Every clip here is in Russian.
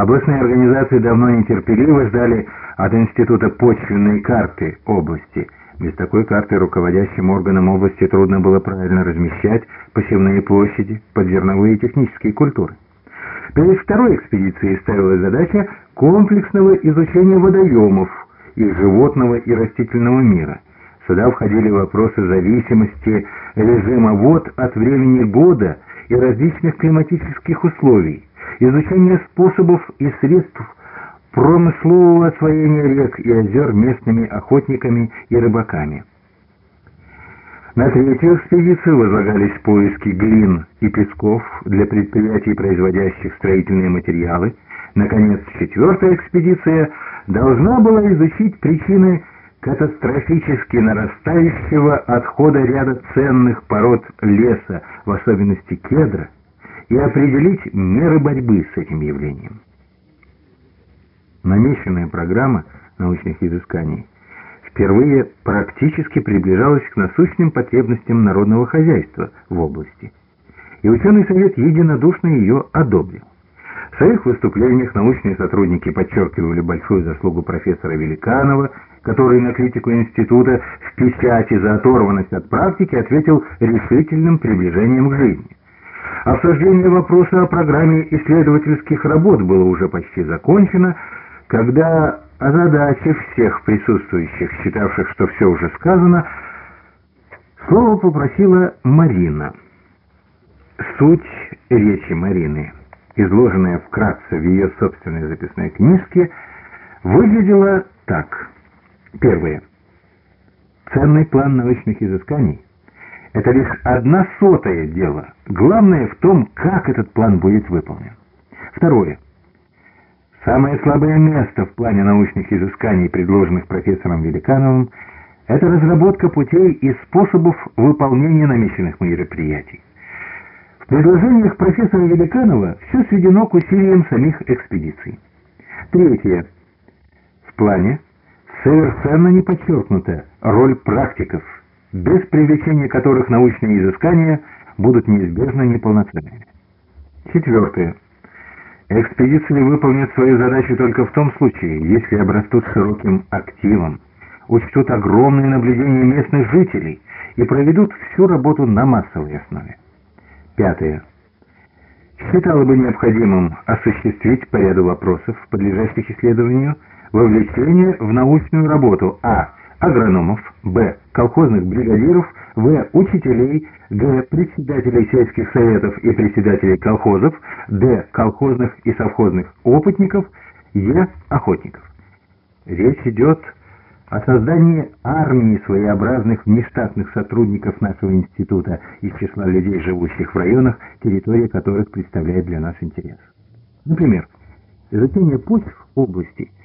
Областные организации давно нетерпеливо ждали от института почвенной карты области. Без такой карты руководящим органам области трудно было правильно размещать посевные площади под зерновые и технические культуры. Перед второй экспедицией ставилась задача комплексного изучения водоемов из животного и растительного мира. Сюда входили вопросы зависимости режима вод от времени года и различных климатических условий, изучение способов и средств промыслового освоения рек и озер местными охотниками и рыбаками. На третью экспедицию возлагались поиски глин и песков для предприятий, производящих строительные материалы. Наконец, четвертая экспедиция должна была изучить причины катастрофически нарастающего отхода ряда ценных пород леса, в особенности кедра, и определить меры борьбы с этим явлением. Намеченная программа научных изысканий впервые практически приближалась к насущным потребностям народного хозяйства в области, и ученый совет единодушно ее одобрил. В своих выступлениях научные сотрудники подчеркивали большую заслугу профессора Великанова, который на критику института в печати за оторванность от практики ответил решительным приближением к жизни. Обсуждение вопроса о программе исследовательских работ было уже почти закончено, когда, озадачив всех присутствующих, считавших, что все уже сказано, слово попросила Марина. Суть речи Марины, изложенная вкратце в ее собственной записной книжке, выглядела так. Первое. Ценный план научных изысканий – это лишь одна сотая дело. Главное в том, как этот план будет выполнен. Второе. Самое слабое место в плане научных изысканий, предложенных профессором Великановым, это разработка путей и способов выполнения намеченных мероприятий. В предложениях профессора Великанова все сведено к усилиям самих экспедиций. Третье. В плане совершенно не подчеркнута роль практиков, без привлечения которых научные изыскания будут неизбежно неполноценными. Четвертое. Экспедиции выполнят свою задачу только в том случае, если обрастут широким активом, учтут огромные наблюдения местных жителей и проведут всю работу на массовой основе. Пятое. Считало бы необходимым осуществить по ряду вопросов, подлежащих исследованию, вовлечение в научную работу а. агрономов, б. Колхозных бригадиров, в. учителей, г. председателей сельских советов и председателей колхозов, д. колхозных и совхозных опытников, е. охотников. Речь идет о создании армии своеобразных внештатных сотрудников нашего института из числа людей, живущих в районах, территория которых представляет для нас интерес. Например, изучение почв области –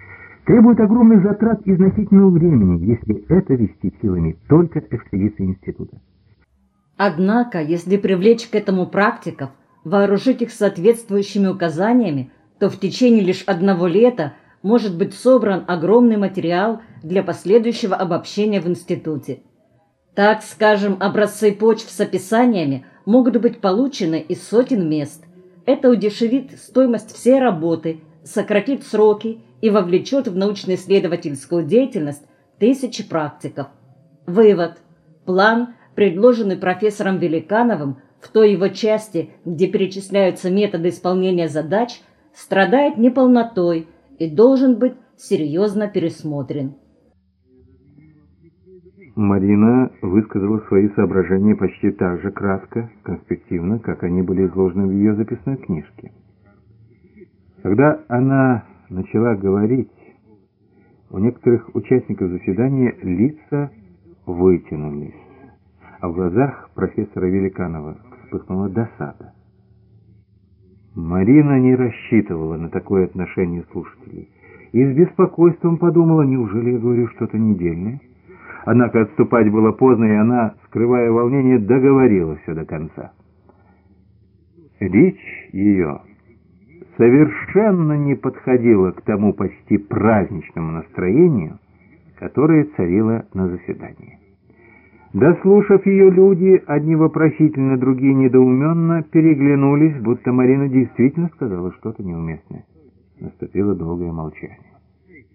требует огромных затрат и значительного времени, если это вести силами только экспедиции института. Однако, если привлечь к этому практиков, вооружить их соответствующими указаниями, то в течение лишь одного лета может быть собран огромный материал для последующего обобщения в институте. Так, скажем, образцы почв с описаниями могут быть получены из сотен мест. Это удешевит стоимость всей работы, сократит сроки и вовлечет в научно-исследовательскую деятельность тысячи практиков. Вывод. План, предложенный профессором Великановым в той его части, где перечисляются методы исполнения задач, страдает неполнотой и должен быть серьезно пересмотрен. Марина высказала свои соображения почти так же кратко, конспективно, как они были изложены в ее записной книжке. Когда она начала говорить, у некоторых участников заседания лица вытянулись, а в глазах профессора Великанова вспыхнула досада. Марина не рассчитывала на такое отношение слушателей и с беспокойством подумала, неужели я говорю что-то недельное? Однако отступать было поздно, и она, скрывая волнение, договорила все до конца. Речь ее совершенно не подходило к тому почти праздничному настроению, которое царило на заседании. Дослушав ее, люди, одни вопросительно, другие недоуменно, переглянулись, будто Марина действительно сказала что-то неуместное. Наступило долгое молчание.